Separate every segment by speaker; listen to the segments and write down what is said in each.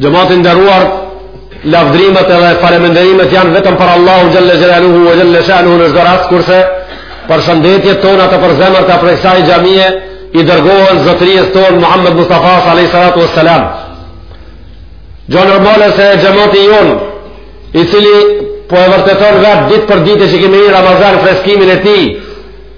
Speaker 1: Xhemat i nderuar, lavdërimet edhe falemenderimet janë vetëm për Allahun Xhelle Xhelaluhu ve Xhelle Shanuhu në çdo rast, kurse përshëndetjet tona të përzemërta prej kësaj xhamie, i dërgohen zotërisë tonë Muhammed Mustafa s.a.s. Gjo normale se xhemati jonë, i cili po e vërteton vetë ditë për ditë që kemi hi në Ramazan freskimin e tij,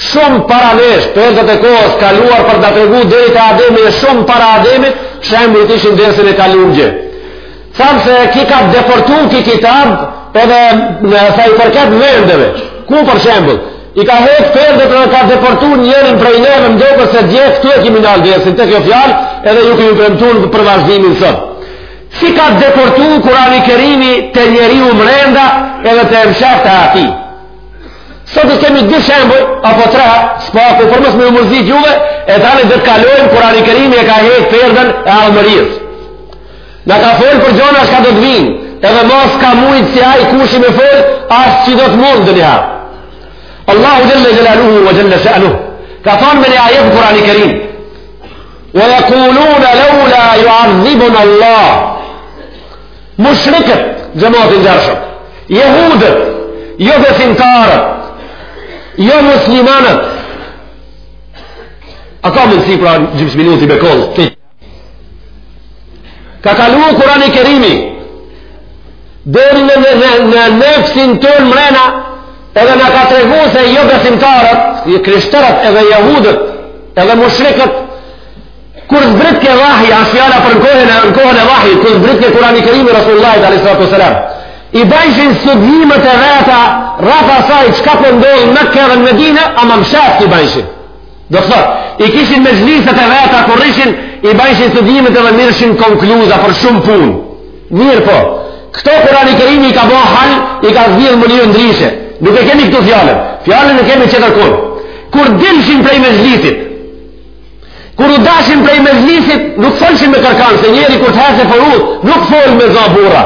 Speaker 1: Shumë para nesh, perdet e kohës kaluar për të tregu deri te Ademi e shumë para Ademit, shembujt ishin dersin e kalum dje. Thamë se ky ka deportu ky kitab edhe në sa i përket vendeve. Ku për shembull, i ka hek perdet edhe ka deportu njërin prej neve më dopër se dje këtu e kimi nalë dersin te kjo fjalë edhe ju kemi premtu për vazhdimin sot si ka deportu Kurani Kerimi te njeriu mrenda edhe te e mshefta e atij Sot i kemi dy shembuj apo tre, s'paku për mos me mërzit juve, e tani do të kalojmë Kurani Kerimi e ka hek perden e ardhmërisë. Na ka fol për gjona çka do të vinë, edhe mos ka mujt si ai kushi me fol, as që do të mund ndonjëherë. Allahu jalla jalaluhu wa jalla sha'nu. Ka thënë në një ajet Kurani Kerim. Wa yaquluna laula yu'adhibuna Allah. Mushrikët, xhemat i ndershëm, jehudët, jo besimtarët, jo muslimanët. A ka mundësi pra gjysmë minuti me kohë? Ti. Ka kalu Kurani Kerimi deri në në në, në nefsin tonë mrena edhe na ka tregu se jo besimtarët, jo krishterët edhe jehudët edhe mushrikët Kur zbritke vahji, asht fjala për kohën e kohën e vahjit, kur zbritke Kurani Kerimi Rasulullahit alayhi salatu wasalam. I bajshin studimet e veta, rreth asaj çka po ndodh në Meke e në Medinë, ama mshef i bajshin. Do të thotë, i kishin mexhliset e veta ku rrishin, i bajshin studimet edhe merrshin konkluza për shumë punë. Mirëpo. Këto Kurani Kerimi i ka bo hall, i ka zgjidh në mënyrë ndryshe. Nuk e kemi këtu fjalën. Fjalën e kemi qetu kur. Kur dilshin prej mexhlisit, Kur u dajshin prej mexhlisit, nuk folshin me kërkanë, se njeri kur të hecë për udhë, nuk fol me za burra.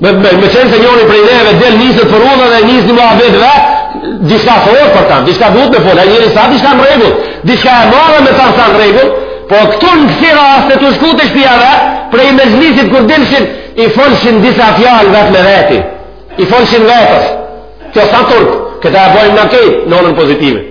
Speaker 1: Me, me, me qenë se njëri prej neve, del niset për udhë dhe nis një muhabet dhe, diçka thuhet për ta, diçka duhet me folë, a njeri s'a diçka në rregull, diçka e madhe me ta s'a në rregull, po këtu në kësi rasti tu shku te shpia dhe, prej mexhlisit kur dilshin, i folshin disa fjalë vetë me veti, i folshin vetes, kjo s'a turp, këta e bojmë na krejt, në anën pozitive.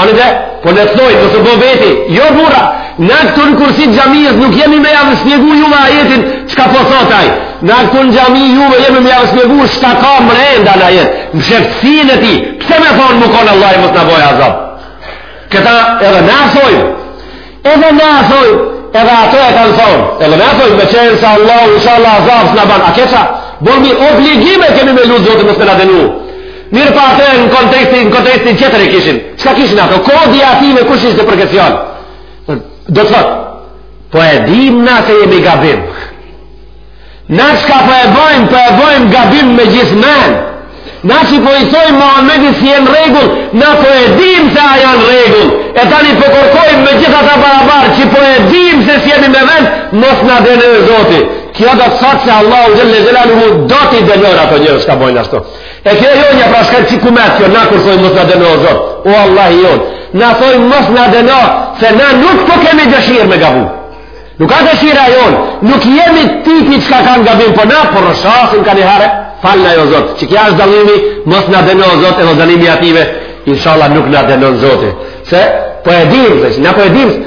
Speaker 1: Ani de, po në thoi, po të bobeti, jo burra, na këtu në kursi të xhamisë nuk jemi me jav shpjegu juve ajetin, çka po thot ai, na këtu në xhami juve jemi me jav shpjegu, çka ka mrenda në ajet, msheftësinë e tij, pse me thonë me konë Allahi mos na bojë azab? Këta edhe në thoi, Edhe ne e thojmë, edhe ato e kanë thonë, edhe ne e thojmë, me qenë se Allahu, inshallah, azab s'na ban, e keqja, bojmë obligim e kemi me lut Zotin mos me na dënu. Mirëpo ato në kontekstin, në kontekstin tjetër e kishin, çka kishin ato, kodi atyve kush ishte për këtë fjalë. Do të thotë, po e dim na se jemi gabim, Na çka po e bojmë, po e bojmë gabim me gjithë men. Na që po i thojmë Muhamedit s'je në rregull, na po e dim se aj a në rregull. E tani po kërkojmë me gjithë ata barabar që po e dim se s'jemi me vend, mos na dëno Zoti. Kjo do të thotë se Allahu xhelle xhelaluhu do t'i dënon ato njerëz çka bojnë ashtu. E kjo jona pra shkaj që ku me kjo, na kur thojmë mos na dëno Zot. O Allahu i jonë, na thojmë mos na dëno, se na nuk po kemi dëshirë me gabu. Nuk a dëshira jonë, nuk jemi tipi që kërkojmë gabim, po na po rrëshqasim kanjëherë, falna o Zot, qikjo është dallimi, mos na dëno Zot edhe dallimi atyve, inshallah nuk na dënon Zoti, se po e dimë, dhe që na po e dimë,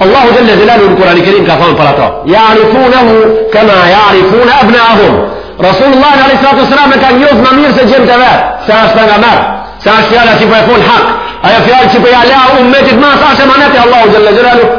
Speaker 1: Allahu xhelle xhelaluhu në Kurani Kerim ka thonë për ato, jarifunehu kema jarifune ebnaehum, Resulullahin alejhi salatu selam e kanë njoft më mirë se djemtë e vet, se është pejgamber, se është fjala që po e fol hak, ajo fjalë që po ja le umetit ma se është emanet i Allahu xhelle xhelaluhu,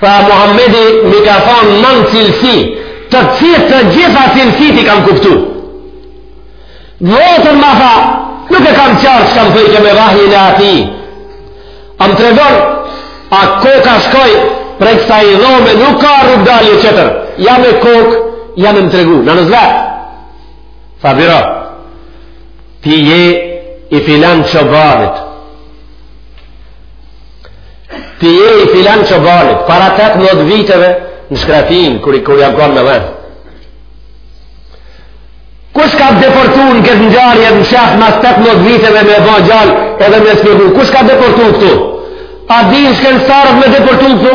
Speaker 1: Pra Muhammedi m'i ka thonë nën cilësi, të cilë të gjitha cilësitë i kam kuptu. Vetëm ma tha, nuk e kam qartë çka m'thojke me vahjin e atij. A m'tregon, a koka shkoi, prej kësaj dhome, nuk ka rrugëdalje tjetër. Ja me kokë, ja me më tregu, në në zvetë. Tha biro, ti je i filan çobanit. Ti je i filan çobanit, para 18 viteve në shkretinë kur kur jam kanë me dhen. Kush ka depërtu në këtë ngjarje mshef mas 18 viteve me ba gjallë edhe me spjegu? Kush ka depërtu këtu? A din shkencëtarët me depërtu këtu?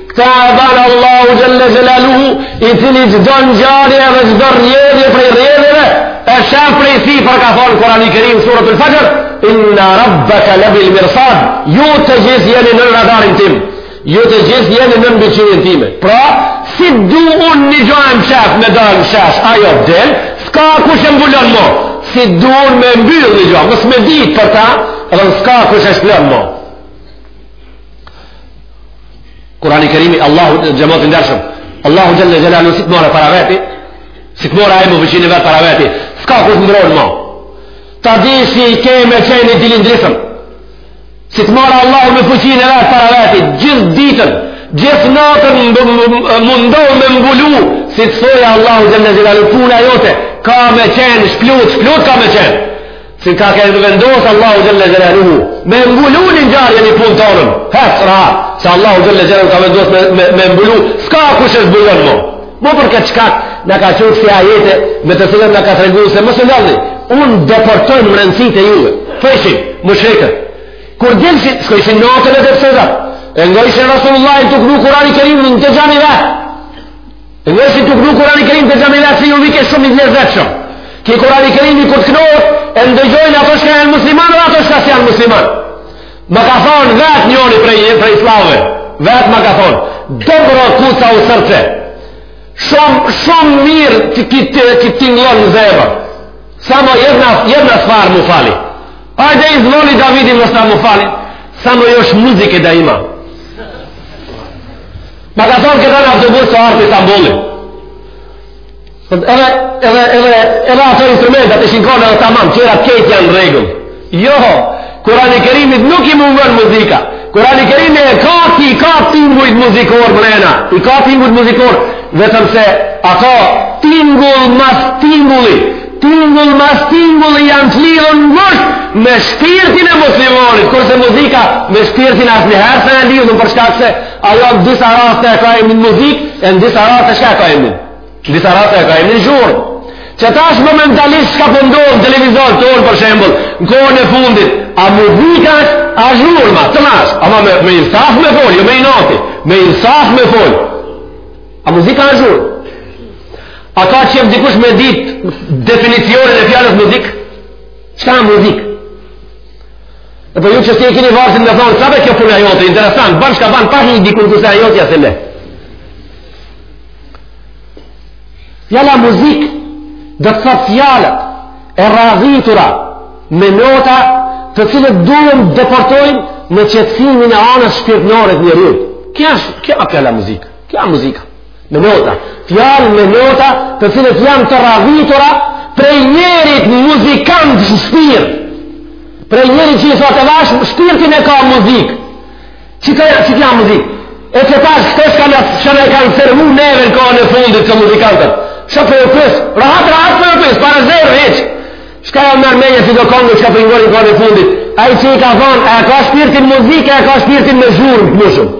Speaker 1: Këta e ban Allahu Xhelle Xhelaluhu, i cili çdo ngjarje dhe çdo rrjedhje prej rrjedhjeve, e shef prej sipër ka thonë Kurani Kerim, suretul Fexhr, inne rabbeke lebil mirsad, ju të gjithë jeni në radarin tim, ju të gjithë jeni në mbikqyrjen time. Pra, si du unë një gjo me shfaq, me dal në shesh, ajo del, s'ka kush e mbulon mo, si du unë me mbyllë një gjo, mos me dit për ta, edhe s'ka kush e shplon mo. Kurani Kerimi, Allahu, xhemat i ndershëm, Allahu xhelle xhelaluhu si të merr para veti, si të merr ai me fuqinë e vet para veti, s'ka kush të mbron ma. Ta dish ti ke me qenë i dilin drisëm, si të merr Allahu me fuqinë e vet para veti, gjithë ditën, gjithë natën mundohu me mbulu, si të thojë Allahu xhelle xhelaluhu puna jote, ka me qenë, shplut, shplut ka me qenë. Si t'ka ke vendosë Allahu Gjelle Gjelaluhu me mbulu një ngjarje, një punë tonën. Hec rahat, se Allahu Gjelle Gjelaluhu ka vendosë me, me, me mbulu, s'ka kush e zbulon mo. Mo për këtë shkak, na ka çu kësi ajete me të cilat na ka tregu se mos ndalni, unë deportojnë mrendësitë e juve. Fëshin, mushrikët. Kurejshët shkojshin natën edhe pa zâ e ngojshin Rasulullahin tu knu Kurani Kerimin në xhami vetë, E ngojshin tu knu Kurani Kerim n'xhami se ju vike shumë i lezetshëm. Ky Kurani Kerimi kur t'knohet e ndëgjojnë ato çka janë musliman dhe ato çka s'janë musliman. Më ka thonë vetë njëri prej, prej slavëve. Vetë më ka thonë. Dobro kuca u srce. Shumë, shumë mirë të këtë të tinglonë në zemër. Samo jedna, jedna stvar mu fali. Ajde izvoli da vidim šta mu fali. Samo još muzike da ima. Ma ka thonë këta në autobus tu ardh pi Stambolli. Edhe, edhe, edhe, edhe ato instrumentat e shikon edhe tamam, qe krejt janë n'rregull. Jo, kurani kerimit nuk i mungon muzika. Kurani kerimi e ka ti, i ka tingujt muzikor mrena, i ka tingujt muzikor, vetëm se ato tingull mas tingulli, tingull mas tingulli janë të lidhun ngusht me shpirtin e muslimanit, kurse muzika me shpirtin asnjëherë s'a e lidhun për shkak se Ajo në disa raste e ka emnin muzik, e në disa raste çka e ka emnin. Në disa raste e ka emnin zhurmë. Qe tash momentalisht çka po ndodh në televizor tonë për shembull, në kohën e fundit, a muzikë është a zhurmë a, tash, ama me, me insaf me folë, jo me inat, me insaf me folë. A muzikë është a zhurmë? A ka qejf dikush me dit definicionin e fjalës muzikë? Çka a muzikë? E po ju që s'e kini marsin me thonë, sa be kjo puna jote interesant, ban çka ban pahi dikund kuse jote, ja s'e le. Fjala muzikë, do të thotë fjalët e radhitura, me nota, të cilat duhen deportojnë në qetësimin e anës shpirtnore t'njeriut. Kjo është, kjo është fjala muzikë, kjo është muzikë. Me nota, fjalë me nota të cilat janë të radhitura prej njerit muzikant n'shpirt. Prej njerit që i thotë e vashë, shpirtin e ka muzikë. Qeto janë, qeto janë muzikë? E qetash këto çka neve na kanë servu neve në kohën e fundit këta muzikantët. Shë për e pësë, rahat, rahat për e pësë, para zërë, heqë. Çka t'merr menja, si do kongë që po i ngoni në kohën e fundit. Ai që i ka thonë, e ka shpirtin muzikë a, e ka shpirtin me zhurmë, më shumë.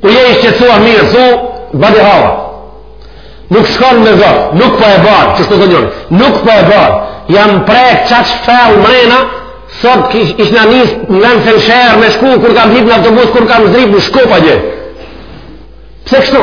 Speaker 1: Kur je i shqetësuar mirë, thu, bani hava. Nuk shkon me zot, nuk po e bën, çu të thonë. Nuk po e bën. Jam prek qaq fell mrena, sot qysh se jam nis nga Fensher me shku kur kam hip në autobus kur kam zrit në Shkupa gjë. Pse kështu?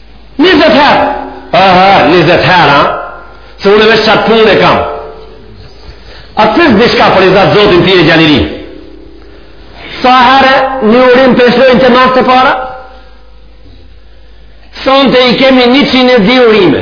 Speaker 1: Njëzet herë! Aha, njëzet herë, ha? Se unë e ves qat punë e kam. A të pys diçka për rizat Zotit ti je gjaliri? Sa herë një urim për shlojnë të masë të para? Sonte i kemi njëqind e dy urime.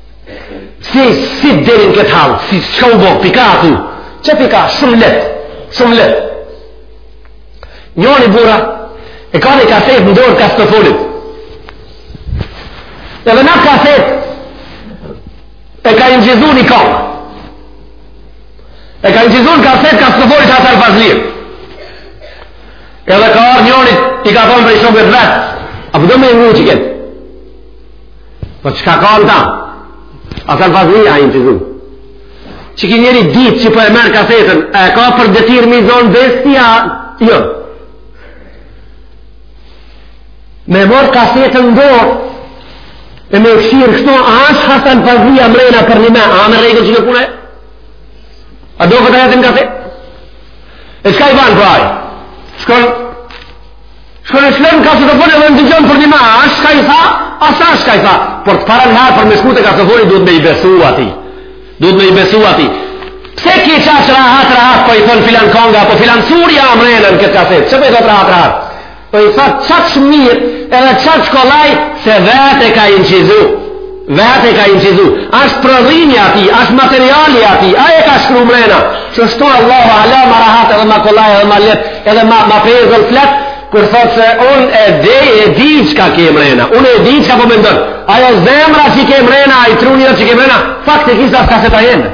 Speaker 1: Si, si deri në këtë halë, si çka u bo, pika atu, që pika, shumë lehtë, shumë lehtë. Njoni, burra, e ka një kasetë në dorë kasetofonit. Edhe në kasetë, e ka incizu një kongë. E ka incizu një kasetë kasetofonit Hasan Fazlia. Edhe ka ardh njoni, i ka thonë prej shokëve të vet, a po do me e ngu këtë. Po çka ka n'ta? Hasan Fazlia i incizu. Qeky njeri i dytë që po e merr kasetën, a e ka për detyrë mi zon besë atij, a jo? Me marr kasetën n'dorë e me kqyr kështu a asht Hasan Fazlia mrena përnjime, a me rregull që punë? A do vëta n'këtë kasetë? E shka i banë për po ajë? Shkonë Shkon e shtjen n'kasetofon edhe dëgjon përnjima, ashtë çka i tha, a s'ashtë çka i tha, por të parën herë për me shku te kasetofoni duhet me i besu atij, duhet me i besu atij. Pse ky qaq rahat, rahat, po i thonë filan konga, po filan surja mrena n'këtë kasetë, që po i thotë rahat, rahat, po i thotë qaq mirë, edhe qaq kollaj, se vetë e ka incizu. Vetë e ka incizu, ashtë prodhimi i atij, ashtë materiali i atij, ai e ka shkru mrena, qashtu Allahu, hala ma rahat edhe ma kollaj edhe ma lehtë, edhe ma, ma pa zor flet, kur thot se unë e di, e di çka ke mrena, unë e di çka po mendon, ajo zemra që ke mrena, ai truni që ke mrena, faktikisht asht kaseta jeme.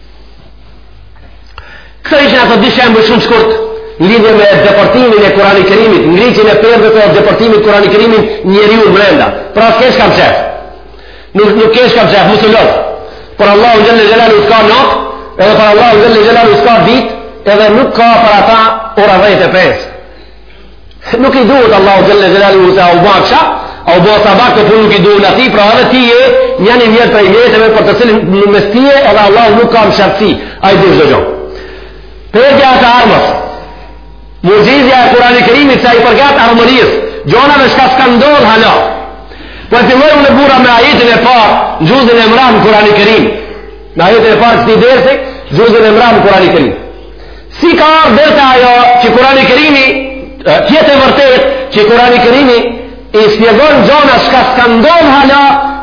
Speaker 1: Këto ishin ato dy shembuj shumë shkurt lidhje me depërtimin e Kurani Kerimit, ngritjen e perdes e depërtimit Kurani Kerimit në njeriun brenda. Pra s'ke shka mshef. Nuk nuk ke shka mshef, mos u lodh. Për Allahun xhelle xhelalu s'ka natë, edhe për Allahun xhelle xhelalu s'ka ditë, edhe nuk ka për ata ora 10 e 5. Nuk i duhet Allahut xhelle xhelaluhu se a u bo aksham, a u bo sabah, këto punë nuk i duhet atij, pra edhe ti je njëni, njëri prej mjeteve për të cilin në mes teje edhe Allahut nuk ka mshehtësi, ai di edhe dëgjon. Përket ardhmes, muxhizja e Kurani Kerimit sa i përket ardhmërisë, gjona me shka s'ka ndodhë hala. Po fillojmë, burra, me ajetin e parë, xhuzin e mramë Kurani Kerim, në ajetin e parë së ti dërësi, xhuzin e mramë Kurani Kerim. Si ka ardhë deri te ajo që Kurani Kerimi, t'jetë e vërtetë që Kurani Kerimi, i spjegon gjona shka s'ka ndodh hala,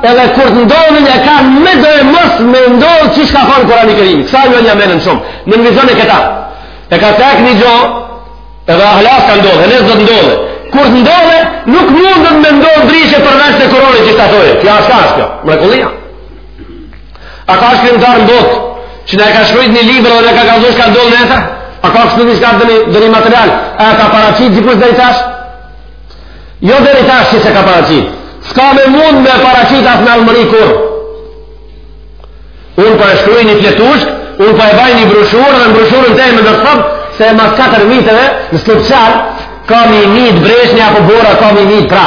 Speaker 1: edhe kur të ndodhin e ka me dhe e mos me ndodh qysh ka thonë Kurani Kerimi. Kësaj vnja menën shumë, nënvizone këta. E ka cek një gjo, edhe hala s'ka ndodh, e nesër do të ndodhë. Kur të ndodhë, nuk mundet me ndodh ndryshe përveç se Kurani qysh ka thonë. Kjo asht kjo mrekullia. A ka shkrimtar në botë që na e ka shkrujt një libër dhe na ka kallzu çka ndodh nesër? A ka kështu diçka ndoni material? A ka paraqit dikush deri tash? Jo deri tash që s'e ka paraqit. S'ka me mund me paraqit as në ardhmëri kurr. Unë po e shkruj një fletushkë, unë po e baj një broshurë dhe në broshurën te më ndërthon se e mas 4 viteve në Slupçan ka me i myt breshni apo bora ka me i myt pra.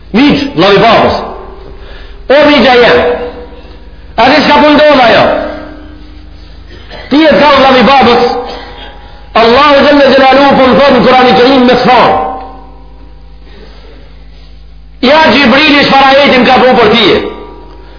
Speaker 1: Mixh, vëllai i babës. O mixha jem. A di çka po ndodh ajo? Ti e ka vëllai i babës. Allahu xhele xhelaluhu po më thotë në Kurani Kerim me të thonë. Ja Xhibrili çfar ajeti m'ka pru për tije.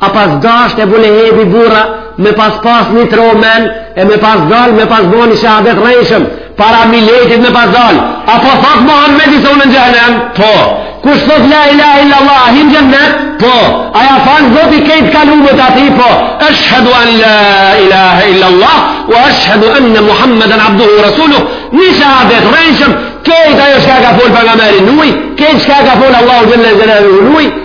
Speaker 1: A pas dasht Ebu Lehebi burra me pas pas një trohë men e me pas dal me pas bo një shahadet rrejshëm para miletit me pas dal a po thot Muhammedi se unë në xhehenem po kush thot la ilaha illa Allah a hin n'xhennet po a ja falë Zoti krejt t'kalumet atij po eshhedu an la ilaha illa Allah ue eshhedu anne Muhammeden abduhu rasulu një shahadet rrejshëm krejt ajo shka ka fol Pejgamberi nul krejt shka ka fol Allahu xhele shanuhu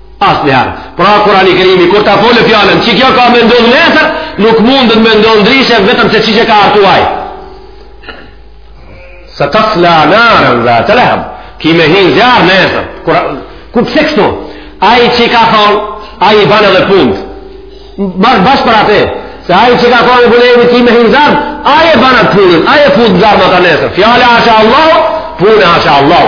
Speaker 1: Asnjëherë. Pra Kurani Kerimi kur ta folë fjalën, qi kjo ka me ndodh nesër, nuk mundet me ndodh ndryshe vetëm se qysh e ka hartu. Se jasla naren dhate leheb, ki me hi n'zjarr nesër. Kur, ku pse kështu? Ai që ka thonë, ai i banë dhe punë. Bash për atë, se ai që ka thonë Ebu Lehebi ki me hi n'zjarr, ai e banë atë punën, ai e fut në zjarr më të nesër. Fjala asht Allah, puna asht Allah.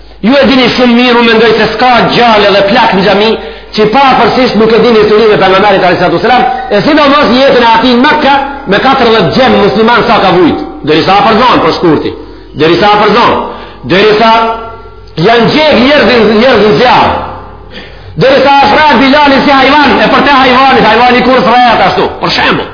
Speaker 1: Ju e dini shumë mirë, unë mendoj se s'ka djalë dhe plak në xhami, që përafërsisht nuk e din historinë e Pejgamberit alejhi salatu selam, e sidomos jetën e atij në Meka me 40 djem musliman sa ka vujt, derisa a përzon për shkurti, derisa a përzon, derisa janë djegë njerëz njerëz n'zjarr, derisa asht rrah Bilali si hajvan, e përtej hajvanit, hajvani kurr s'rrehet ashtu, për shembull.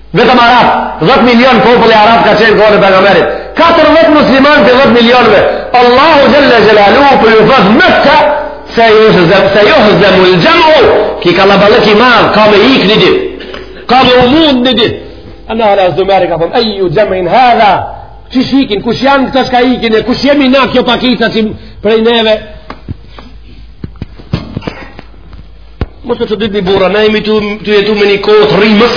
Speaker 1: Vetëm Arab, 10 milion popull Arab ka qenë n'kohën e Pejgamberit. 14 muslimanë të 10 milionëve. Allahu xhalla xhelaluhu po ju thotë më të sejuhze sejuhzemul xhem'u ky kallaballëk i madh ka me ik një ditë. Ka me u mund një ditë. Ana Hazreti Umari ka thonë ejju xhem'in hadha. Qysh ikin kush janë këta që ikin e kush jemi na kjo pakica që prej neve Mos u çuditni burra, na jemi tu tu jetu me një kohë të rrimës.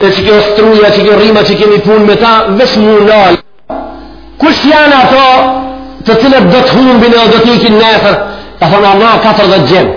Speaker 1: Te si kjo struja, si kjo rrima që kemi punë me ta, veç m'u nal. Kush janë ato të cilët do të humbin ose do të ikin nesër? Ka thonë Allah 40 gjemë.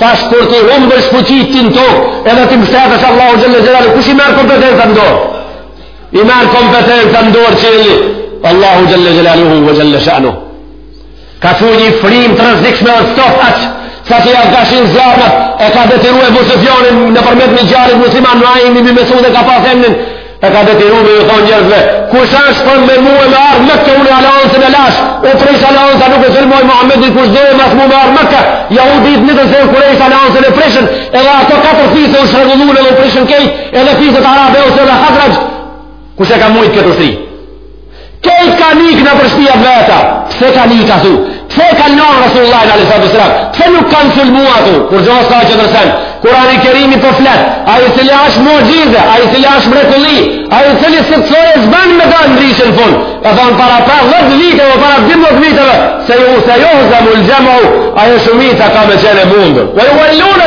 Speaker 1: Tash kur ti humbësh fuqit ti në tokë, edhe t'i mështetesh Allahut xhel-le xhelaluhu, kush i merr kompetenca në dorë? I merr kompetenca në dorë që i Allahu xhel-le xhelaluhu ve xhel-le shanuhu. Ka çu një frim të rrezikshme e t'ftoftë aq, sa që jau ka shim zjarret, e ka detyru Ebu Sufjanin nëpërmjet një djalit musliman, Nuajm bin Mesud e ka pas emnin, E ka detyru me ju thonë njerëzve, kush është për me mua me ardhë Mekë, unë aleancën e lash, u prish aleanca nuk e sulmoj Muhammedin kush dojë mas mu me ardhë Mekë, jahuditë nitën se Kurejsh aleancën e prishën, edhe ato katër fise u çrregullun edhe u prishën kejt, edhe fiset arabe ose edhe hadraq, kush e ka mujtë këtë ushtri? Kejt kanë ik nëpër shpia t'veta, pse kanë ik ashtu, pse ka lonë Rasulullahn alejhi salatu ves-selam, pse nuk kanë sulmu atu, kur gjohë s'ka që tërsen, Kurani Kerimi po flet, ai i cili ashtë muxhize, ai i cili ashtë mrekulli, ai i cili së të sojë s'ban me dalë ndryshe n'fun, e thonë para para dhetë vite, o para dymdhetë vite, se ju sejuhzemul xhem'u, ajo shumica ka me qenë e mundur, ve juvel-lune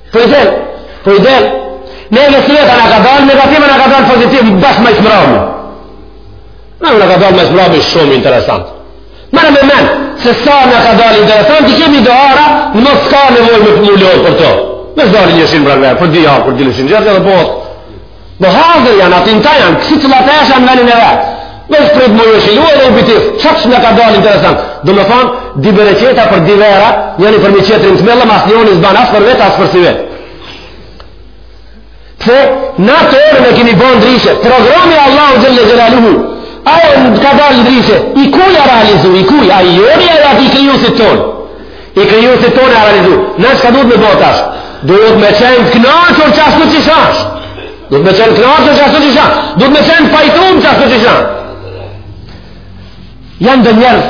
Speaker 1: Po i del, po i del. Ne në sreta na ka dalë, negativja na ka dalë pozitiv, bash ma i smrami. Na na ka dalë ma i smrami shumë interesant. Merre me men, se sa na ka dalë interesant, i kemi do ara, në më s'ka nevojë me për to. Me zdali një shimë për për di për di lëshin, gjërë që dhe po Në hazër janë, atin ta janë, kësi që latë esha në venin e vetë. Në është prejtë mojë është i luaj dhe u bitif, që që na ka dalë interesant. Domethonë, dy bereqeta për dy vera, njëni përmi qetrin të mellëm, asnjëni s'ban, as për vjet, as për sivjet. Pse, na teorinë e kemi ba ndryshe, programi i Allahut xhel-le xhelaluhu, ajo na ka dalë ndryshe, i kujt u realizu, i kujt, a i joni, a i atij krijusit tonë. I krijuesit tonë u realizu. Na çka duhet me bërë tash? Duhet me qenë të knaqur qashtu qysh ash. Duhet me qenë të knaqur qashtu qysh ash. Duhet me qenë pajtun qashtu qysh ash. Janë do njerëz,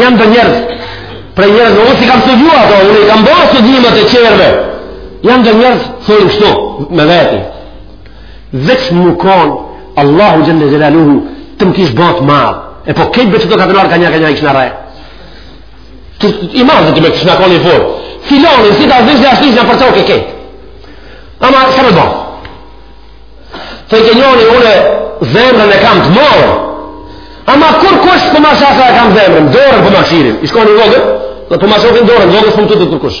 Speaker 1: janë do njerëz, prej njerëz, unë se i kam studiu ato, unë i kam bërë studimet e qerve. Janë do njerëz, thujnë kështu, me veti. Veç me konë, Allahu xhel-le xhelaluhu, të më kish bo t'madh. E po këtë botë që të katënarë ka një, ka një, i kishë në rajë. I madh edhe të më kështë në koni fortë. Filani, si ta dhishtë dhe ashtë ishtë nëpër tokë e kejtë. Ama, së me bërë. Të i ke njoni, une zemrën e kam të morë. Ama, kurkush s'po ma sheh sa e kam zemrën, dorën po ma shqyrin. Ish kon e vogël, dhe po ma shofin dorën e vogël s'po më tutet kërkush.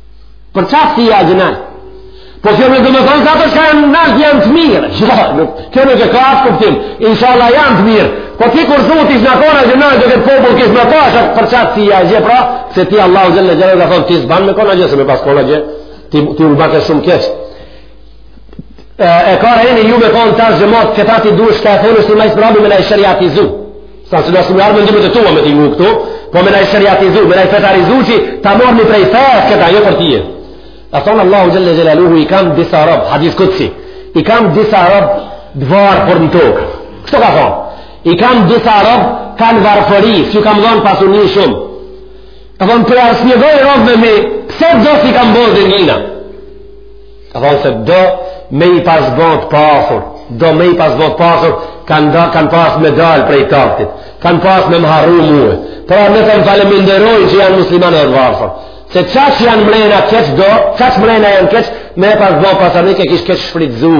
Speaker 1: Për çat s'je atje nalt? Po kjo nuk domethonë se ata që janë nalt janë të mirë. Jo, nuk, kjo nuk e ka atë kuptim. Inshallah janë të mirë. Po ti kur thua t'ishna kona atje nalt do të popull kish me pas për çat s'je atje pra, se ti Allahu xhelle xhelaluhu ka thonë ti s'ban me kona atje se me pas kona atje ti u baka shumë keq. e ka rejnë ju me konë tërë gjëmat këta ti duesh ka e thonë është i majsë prabi me na i sheriatizu sa së nësë me ardh me mendime të tua me t'i ngu këtu po me na i sheriatizu me na i fetarizu që ta morrim prej fesë këta jo prej teje ka thonë Allahu Xhelle Xhelaluhu i kam disa rob hadis kudsi i kam disa rob t'varfër në tokë kështu ka thonë i kam disa rob kanë varfëri s'u kam dhonë pasuni shumë ka thonë për asë një dojë rab me me pse do s'i kam bo zengjina Ka thonë se do me i pas bo t'pasur, do me i pas bo t'pasur, kanë da, kanë pas me dalë prej taktit, kanë pas me më harru mue. Pra le të më faleminderojnë që janë muslimanë edhe t'varfër. Se çaq janë mrena keq do, çaq mrena janë keq, me e pas bo pasanik e kish keqshfrytëzu.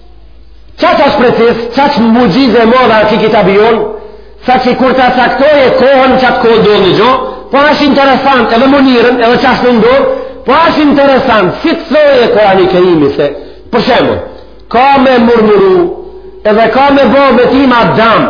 Speaker 1: Çaq është precis, çaq muxhize e madhe ky kitabi jonë, saqë kur ta caktoje kohën çatë kohë ndodh një gjo, po është interesant edhe mënyrën edhe qysh me ndodh, po është interesant si të thoje Kur'ani Kerimi se, për shembull, ka me murmuru edhe ka me bo vetima dam,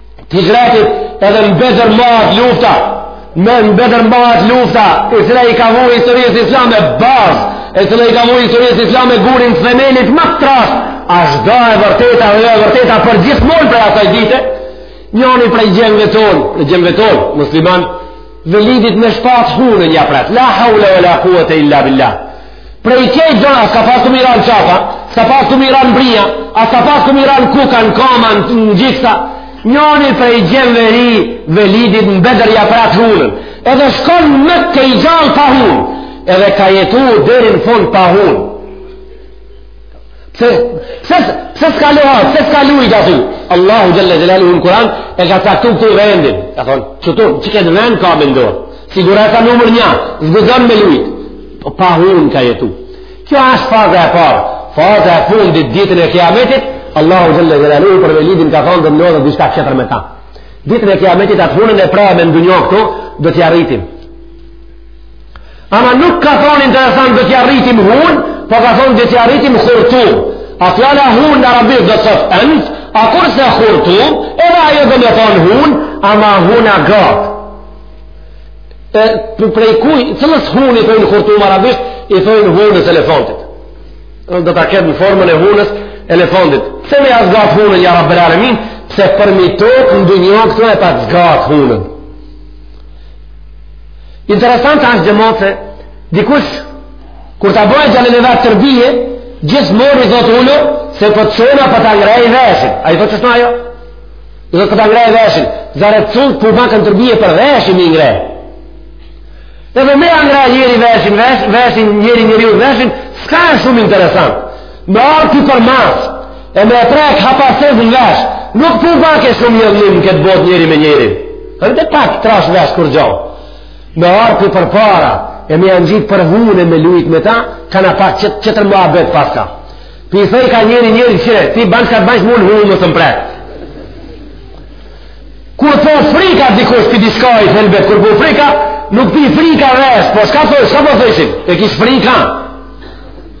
Speaker 1: t'hixhretit edhe në Bedër mbahet lufta, në Bedër mbahet lufta, e cila i ka vu historisë islame bazë, e cila i ka vu historisë islame gurin e themelit më të trashë, asht da e vërteta dhe e vërteta përgjithmonë prej asaj dite, njoni prej djemve tonë, prej djemve tonë, musliman, Velidit me shpatë hunën ja pret. La haula wala quwata illa billah. Prej kej gjëra a s'ka pas ku me i ra n'qafë, a s'ka pas ku me i ra n'bri a, a s'ka pas ku me i ra n'kuka, n'kamë a n'gjyks a. Njoni prej djemve t'ri Velidit në Bedër ja pret hunën. Edhe shkon n'Mekë i gjallë pa hunë. Edhe ka jetu deri n'fund pa hunë. Pse? Pse? Pse s'ka loha? Pse s'ka lu i ka thënë? Allahu xhelle xhelaluhu në Kur'an e ka caktu këtë vendin. Ka thonë, qëtu, qëtë vend ka me ndodh. Sigura e ka numër një, s'guxon me lujtë. Po pa hunë ka jetu. Kjo është faza e parë. Faza e fundit ditën e kiametit, Allahu xhelle xhelaluhu për Velidin ka thonë do t'ndodhë diçka tjetër me ta. Ditën e kiametit atë hunën e preme n'dynjo këtu, do t'ja rritim. Ama nuk ka thonë interesant do t'ja rritim hunën, po ka thonë do t'ja rritim hurtum. A fjala hunë në arabisht do të thotë enf, a kurse hurtum, edhe ajo domethonë hunë, ama hunë e gatë. E për prej kuj, cilës hunë i thonë hurtum në arabisht, i thonë hunës elefantit. Do ta ketë në formën e hunës elefantit. Pse me ja zgat hunën ja Rabbel alemin, pse përmi tokë në dynja këtu e pat zgat hunën. Interesant është xhemat se, dikush, kur ta bëjë djalin e vet terbije, gjithë more thotë ulu, se po t'çohna po ta ngrej veshin. Ai thotë ç'është ajo? I thotë po ta ngrej veshin. Zare të cundë, po bahka terbije për veshi me ngre. Edhe me ia ngre njeri veshin, veshin, njeri njeriut veshin, s'ka shumë interesant. Me ardhë si përmas, e me e prekë hapansëz në vesh, nuk po bahka shumë një zullum në këtë botë njeri me njeri. Hërë dhe pak trashë n'vesh kur gjo. Me ardhë si përpara, e me ia ngjitë për hune me lujtë me ta, ka në pak qëtë qëtër muhabet paska. Për i thëj ka njeri njeri në krye, ti banë ka të bajtë mu n'hunë mos m'prek. Kur po frika dikush për diçka i thuhet, kur po frika, nuk po frika veshë, po shka thojnë, shka po thojshim, e kish frika.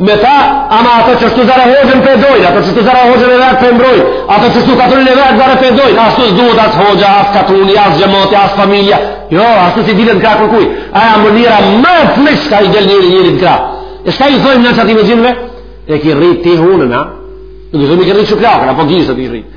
Speaker 1: Me ta, ama ata qashtu zar hoxhën po e dojnë, ata qashtu zar hoxhën e vet po e mbrojnë, ata qashtu katunin e vet zar po e dojnë, ashtu s'duhet as hoxha, as katuni, as xhemati, as familja, jo, ashtu s'i dilet krah kërkujt, aja ma e mira më flish shka i del njeri njerit krah. E shka i thojmë nësat i me gjinve? E ki rrit ti hunën, a? Nuk i thojmë e ki rrit shuplakën, apo gishtat i rrit.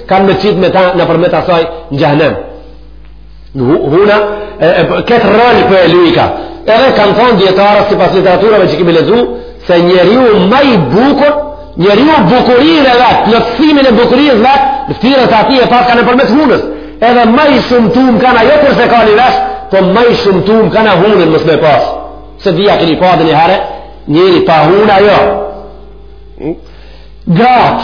Speaker 1: kanë me qitë me ta nëpërmjet asaj në xhehnem huna e, e, këtë rol po e lujka edhe kanë thanë dijetarët sipas literaturave që kemi lexu se njeriu ma i bukur njeriu bukurinë e vet plotësimin e bukurisë e vet në fytyrën t'atij e paska nëpërmjet hunës edhe ma i shumtum kanë ai jo po s'e ka një vesh po ma i shumtum kanë a hunën mos me pas se a e keni pa dikun nji here njeri pa hunë ajo gratë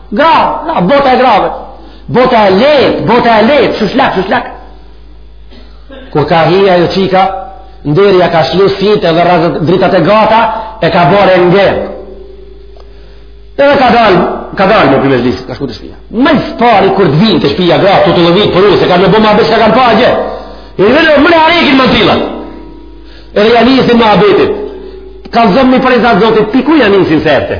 Speaker 1: Gra, na, bota e grave. Bota e lehtë, bota e lehtë, shushlak, shushlak. Kur ka hi ajo çika, nderja ka shlu fitë dhe rrezet dritat e gata e ka bërë nge. Edhe ka dal, ka dal në primë zhdis, ka shku te shtëpia. Më fari kur të vijnë te shtëpia gra, tu të lëvit për se ka më bëma bësh ka kanë pa gjë. I vjen më në arekin më tilla. Edhe ja nisin muhabetit. Ka zëmë për riza t'Zotit, piku ja nisin serte.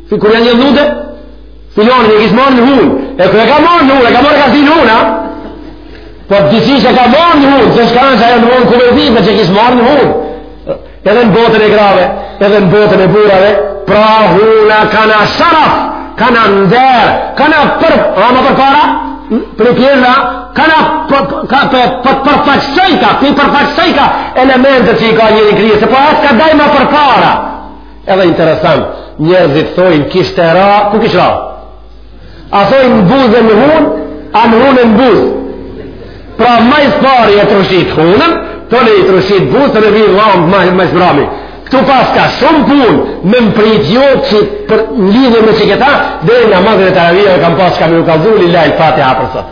Speaker 1: Sikur janë një lute, filani e kish marrë në hunë, e kur e ka marrë në hunë, e ka marrë ka si në hunë, Po të disi që ka marrë në hunë, se shkanë që ajo në hunë kuvertive që kish marrë në hunë, edhe në botën e grave, edhe në botën e burrave, pra huna kana sheref, kana nder, kana për, a ma përpara, për i pjena, kana për përfaqësojka, për përfaqësojka elementet që i ka njeri n'krye, se po asë ka dajma përpara, Edhe interesant, njerëzit thojnë kishte ra, ku kish ra? A thojnë në buzë e në hunë, a në hunë e në buzë. Pra ma së pari e të rëshit hunën, tani i të rëshit buzë, tani vjen rëmë maj, maj së Këtu paska shumë punë me më prit jo që për në lidhje me qëkëta, dhe namazin e teravive kam pas që kam ju ka dhu lillahi el-Fatiha për sot.